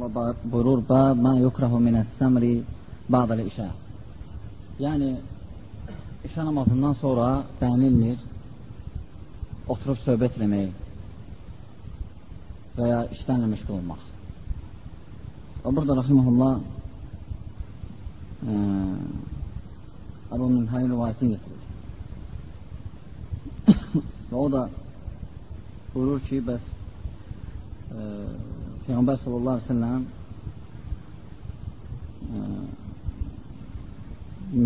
rahimehullah buyurur, "Bab ma yukrahu minəs-samri ba'dal işə." Yəni işə namazından sonra bəyənilmir oturub söhbət eləmək və ya işlərlə məşğul olmaq. Və burada rahimehullah Əbu Minhəli rivayətini getirir. və o da buyurur ki, bəs e, Peyğəmbər sallallahu aleyhi ve sellem e,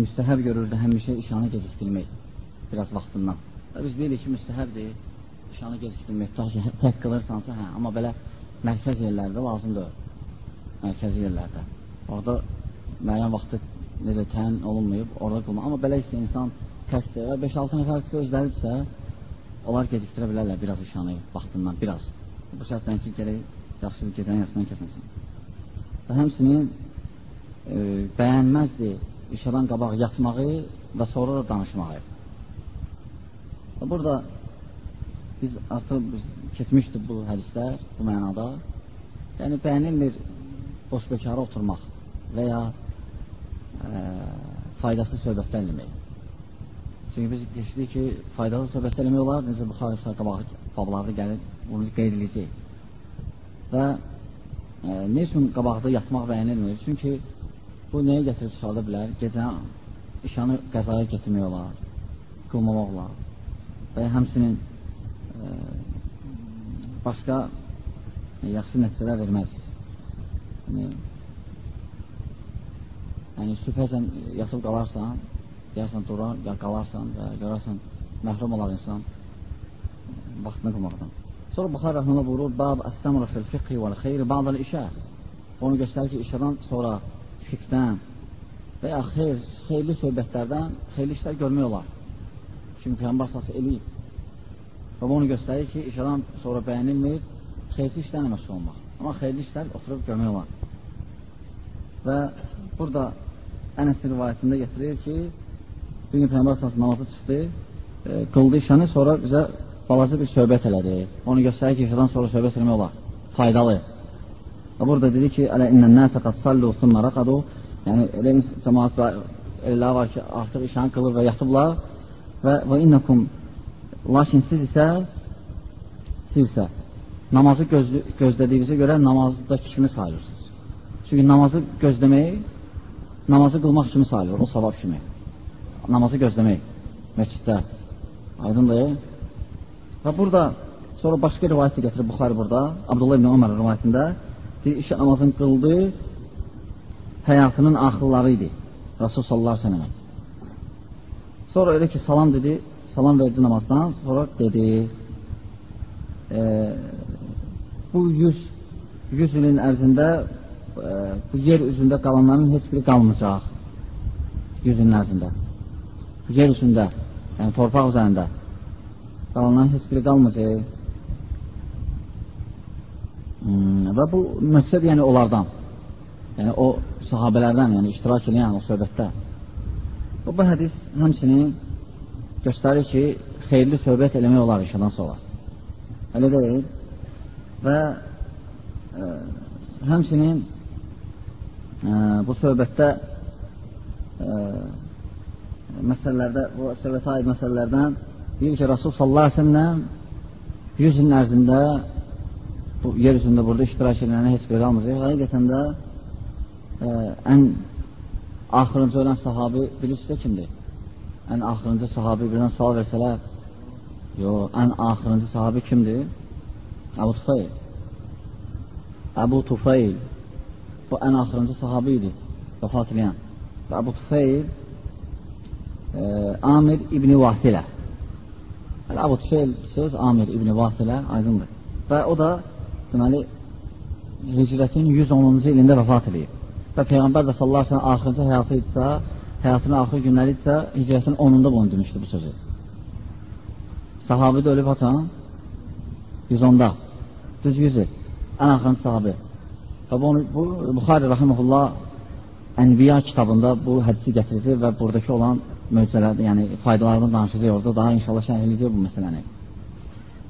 müstəhəb görürdü həmişə işanı gecikdirmək biraz vaxtından. Biz bilirik ki, müstəhəbdir işanı gecikdirmək, tək qılırsansa, hə, amma belə mərkəz yerlərdə lazımdır, mərkəzi yerlərdə. Orada müəyyən vaxtı necə təyin olunmayıb, orada qılmaq. Amma belə isə insan təkdir və 5-6 nəfərsə özləridirsə, onlar gecikdirə bilərlər biraz işanı vaxtından, biraz. Bu şərtdən ki, gələk yaxşıdır gecənin yarısından kəsməsin. Və həmsinin e, bəyənməzdi işadan qabaq yatmağı və sonra da danışmağı. Və burada biz artıq biz keçmişdik bu hədislər bu mənada. Yəni bəyənilmir boş bekara oturmaq və ya e, faydasız söhbətlər eləmək. Çünki biz keçdik ki, faydalı söhbət eləmək olar, necə Buxarı qabağı bablarda gəlir, bunu qeyd edəcək. Və e, ne üçün qabaqda yatmaq bəyənilmir? Çünki bu nəyə gətirib çıxarda bilər? Gecə işanı qəzaya getirmək olar, qılmamaq olar və həmsinin e, başqa yaxşı nəticələr verməz. Yəni, yəni sübhəcən yatıb qalarsan, deyərsən durar, ya qalarsan və görərsən məhrum olar insan vaxtını qılmaqdan. Sonra Buxar rəhmələ buyurur, Bab əs-səmrə fil fiqhi vəl xeyri ba'dəl işə. Onu göstərir ki, işədən sonra fiqdən və ya xeyr, xeyirli söhbətlərdən xeyirli işlər görmək olar. Çünki Peyğəmbər sası eləyib. Və onu göstərir ki, işədən sonra bəyənilmir xeyirli işlərlə məşğul olmaq. Amma xeyirli işlər oturub görmək olar. Və burada Ənəs rivayətində getirir ki, bir gün Peyğəmbər sallallahu namazı çıxdı, e, qıldı işəni, sonra bizə balaca bir söhbət elədi. Onu göstərir ki, işədən sonra söhbət eləmək olar. Faydalı. Və burada dedi ki, "Ələ innən nəsə qad sallu thumma raqadu." Yəni elə cəmaət elə var ki, artıq işəni qılır və yatıblar və və innakum lakin siz isə siz isə namazı göz, gözlədiyinizə görə namazdakı kimi sayılırsınız. Çünki namazı gözləmək namazı qılmaq kimi sayılır, o savab kimi namazı gözləmək məsciddə. Aydındır. Və burada sonra başqa rivayət gətirir Buxari burada. Abdullah ibn Ömər rivayətində bir işə namazın qıldı həyatının axırları idi. Rasul sallallahu əleyhi və səlləm. Sonra elə ki salam dedi, salam verdi namazdan, sonra dedi e, bu 100 100 ilin ərzində e, bu yer üzündə qalanların heç biri qalmayacaq. 100 ilin ərzində yer üstündə, yəni torpaq üzərində qalanların heç biri qalmayacaq. Hmm, və bu məqsəd yəni onlardan, yəni o sahabələrdən, yəni iştirak edən o söhbətdə. Bu, bu hədis həmçinin göstərir ki, xeyirli söhbət eləmək olar işədən sonra. Elə deyil. Və ə, həmçinin ə, bu söhbətdə ə, məsələlərdə, bu söhbətə aid məsələlərdən deyir ki, Rasul sallallahu aleyhi ve sellem 100 ilin ərzində bu yer üzündə burada iştirak edilənə heç bir qalmayacaq. Həqiqətən də ə, e, ən axırıncı ölən sahabi bilirsiniz kimdir? Ən axırıncı sahabi birdən sual versələr, yox, ən axırıncı sahabi kimdir? Əbu Tufayl. Əbu Tufayl. Bu ən axırıncı sahabi idi, vəfat edən. Və Əbu Tufayl e, Amir İbni Vasilə. Əl-Abud feil söz Amir İbni Vasilə aydındır. Və o da deməli hicrətin 110-cu ilində vəfat edib. Və Peyğəmbər də sallallahu əleyhi və səlləm axırıncı həyatı idisə, həyatının axır günləri idisə, hicrətin 10-unda bunu demişdi bu sözü. Sahabi də ölüb haçan? 110-da. Düz 100 il. Ən axırıncı sahabi. Və bu, bu Buxari rahimehullah Ənbiya kitabında bu hədisi gətirir və buradakı olan möcüzələrdə, yəni faydalardan danışacaq orada, daha inşallah şərh edəcək bu məsələni.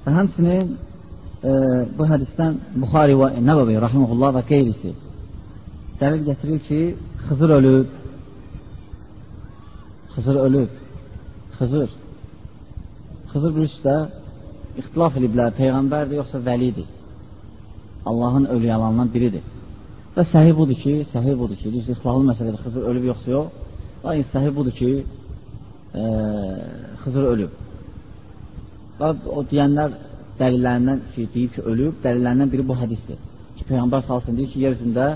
Və həmsinin e, bu hədisdən Buxari və Nəbəvi rahimehullah və qeyrisi dəlil gətirir ki, Xızır ölüb. Xızır ölüb. Xızır. Xızır bilirsizdə ixtilaf ediblər, peyğəmbərdir yoxsa vəlidir. Allahın ölüyalanından biridir. Və səhih budur ki, səhih budur ki, düz ixtilaflı məsələdir, Xızır ölüb yoxsa yox. Lakin səhih budur ki, e, Xızır ölüb. O deyənlər dəlillərindən ki, deyib ki, ölüb, dəlillərindən biri bu hədisdir. Ki, Peyğəmbər salsın deyir ki, yer üzündə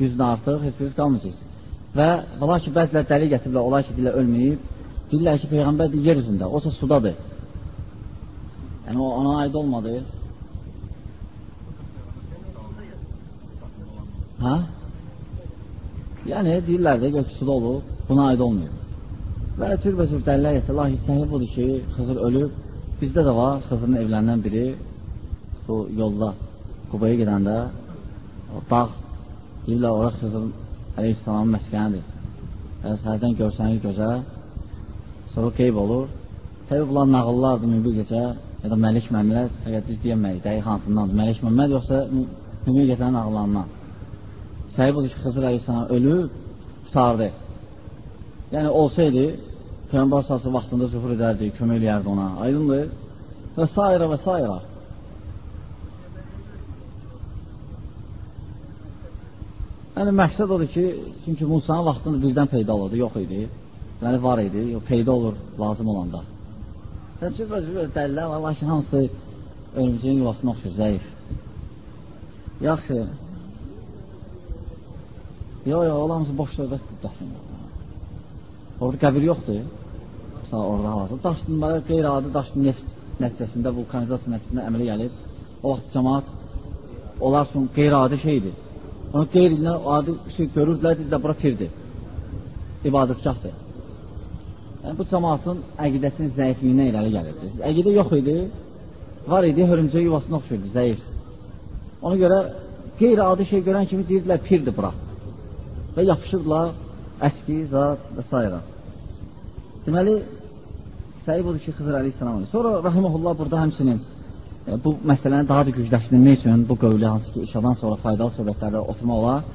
yüzdən artıq heç biriniz qalmayacaqsınız. Və valla ki, bəzilər dəlil gətiriblər, olay ki, deyirlər, ölməyib. Deyirlər ki, Peyğəmbər deyir, yer üzündə, olsa sudadır. Yəni, o ona aid olmadı. Hə? Yəni, deyirlər də, gök suda olub, buna aid olmuyor. Və cürbəcür dəlillər gətir, lahi səhih budur ki, Xızır ölüb. Bizdə də var, Xızırın evlərindən biri bu yolda Qubaya gedəndə o dağ deyirlər, ora Xızır əleyhissalamın məskənidir. Və səhərdən görsənir gözəl, sonra qeyb olur. Təbii bunlar nağıllardır mübir gecə ya da Məlik Məmməd, fəqət biz deyəməyik, dəqiq hansındandır. Məlik Məmməd yoxsa mübir gecənin nağıllarından. Səhib odur ki, Xızır əleyhissalam ölüb, tutardı. Yəni, olsaydı, Peyğəmbər sası vaxtında züfür edərdi, kömək eləyərdi ona. Aydındır? Və s. və s. Yəni, məqsəd odur ki, çünki Musanın vaxtında birdən peyda olurdu, yox idi. Yəni, var idi, peyda olur lazım olanda. Yəni, cürbə-cürbə dəlilər var, lakin hansı ölümcüyün yuvasına oxşur, zəif. Yaxşı. Yox, yox, olan boş söhbətdir, dəfin. Orada qəbir yoxdur. Sağ orada hal-hazır. Daşdın, qeyri-adi daşdın neft nəticəsində, vulkanizasiya nəticəsində əmələ gəlib. O vaxt cəmaat onlar üçün qeyri-adi şeydir. Onu qeyrindən adi şey görürdülər, dedilər, bura pirdir. İbadətgahdır. Yəni, bu cəmaatın əqidəsinin zəifliyinə irəli gəlirdi. Əqidə yox idi, var idi, hörümcə yuvasına oxşuyurdu, zəif. Ona görə qeyri-adi şey görən kimi deyirdilər, pirdir bura. Və yapışırdılar əski, zat və s. Deməli, səhib odur ki, Xızır əleyhissalam olur. Sonra Rahiməhullah burada həmsinin e, bu məsələni daha da gücləşdirmək üçün bu qövlü hansı ki, işadan sonra faydalı söhbətlərdə oturmaq olar.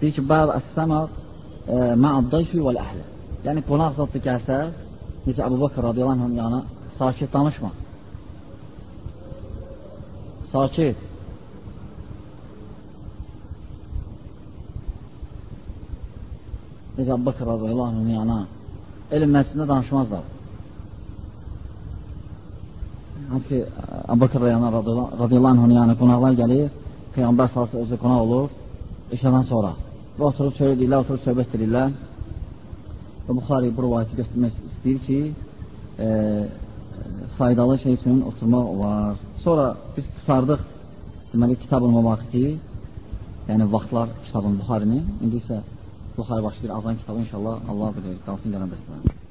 Deyir ki, bəb əs-səmə e, mə'addayfi vəl-əhli. Yəni, qonaq zatlı gəlsə, necə Əbu Bakır radiyallahu anh yanı, sakit danışma. Sakit. Necə Əbu Bakır radiyallahu anh yana elm məclisində danışmazlar. Hansı ki, Əbu Bakır radiyallahu anh yəni qonaqlar gəlir, Peyğəmbər salası özü qonaq olur, işədən sonra. Və oturub söyləyirlər, oturub söhbət edirlər. Və Buxari bu rivayəti göstərmək istəyir ki, e, faydalı şey üçün oturmaq olar. Sonra biz tutardıq, deməli, kitab-ı müvaqiti, yəni vaxtlar kitabın Buxarinin, indi isə Buxarı başlayır azan kitabı inşallah Allah bilir, qalsın gələn dəstələr.